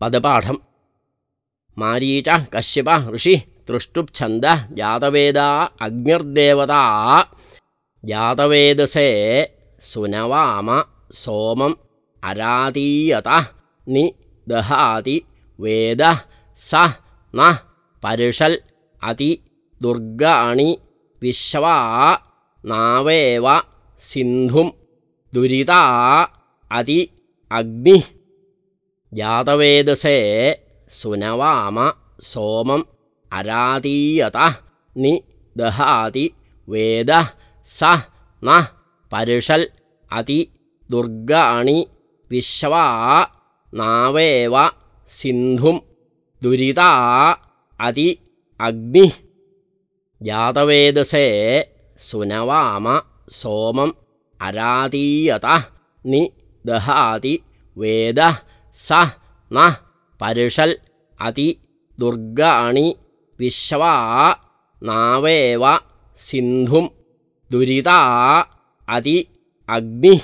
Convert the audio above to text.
पदपाठम्। मारीच कश्यप ऋषि तृष्टुप्छन्दः जातवेदा अग्निर्देवता। जातवेदसे सुनवाम सोमम् अरातीयत नि दहाति वेदः स नः परिषल् अति दुर्गाणि विश्वा नावेव सिन्धुं दुरिता अति अग्निः जातवेदसे सुनवाम सोमम् अरातीयत नि दहाति वेदः स नः परिषल् अति दुर्गाणि विश्वा नावेव सिन्धुं दुरिता अति अग्निः जातवेदसे सुनवाम सोमम् अरातीयत नि दहाति वेदः स नः परिषल् अति दुर्गाणि विश्वा नावेव सिन्धुं दुरिता अति अग्निः